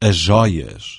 as joias.